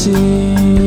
assim.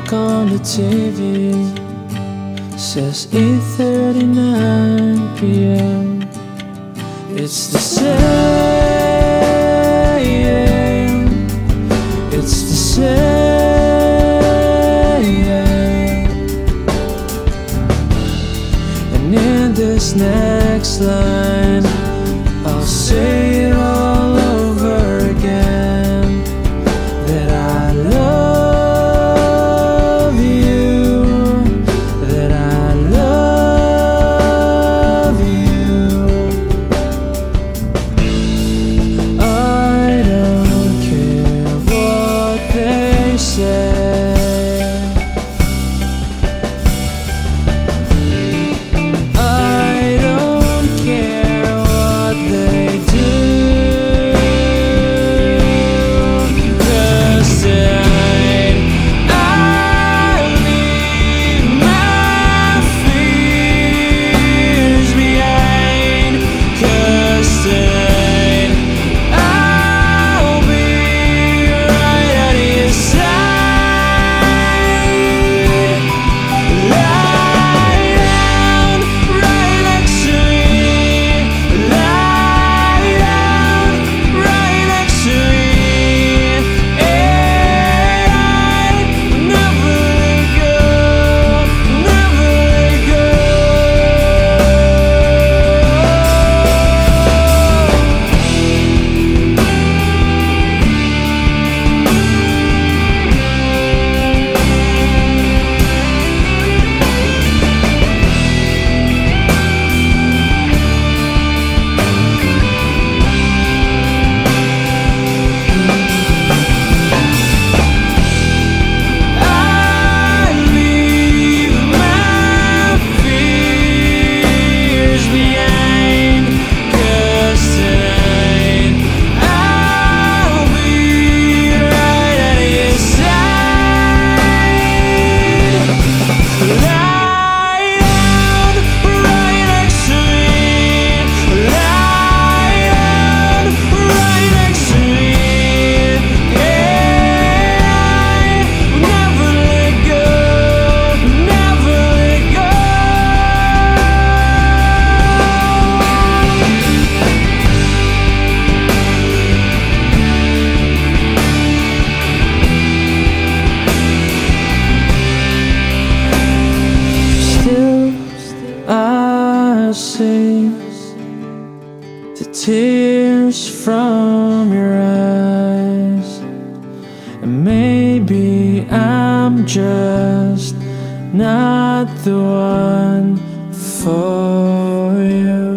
talk on the TV says 8:39 p.m. It's the same. It's the same. And in this next line, I'll say. The tears from your eyes. And maybe I'm just not the one for you.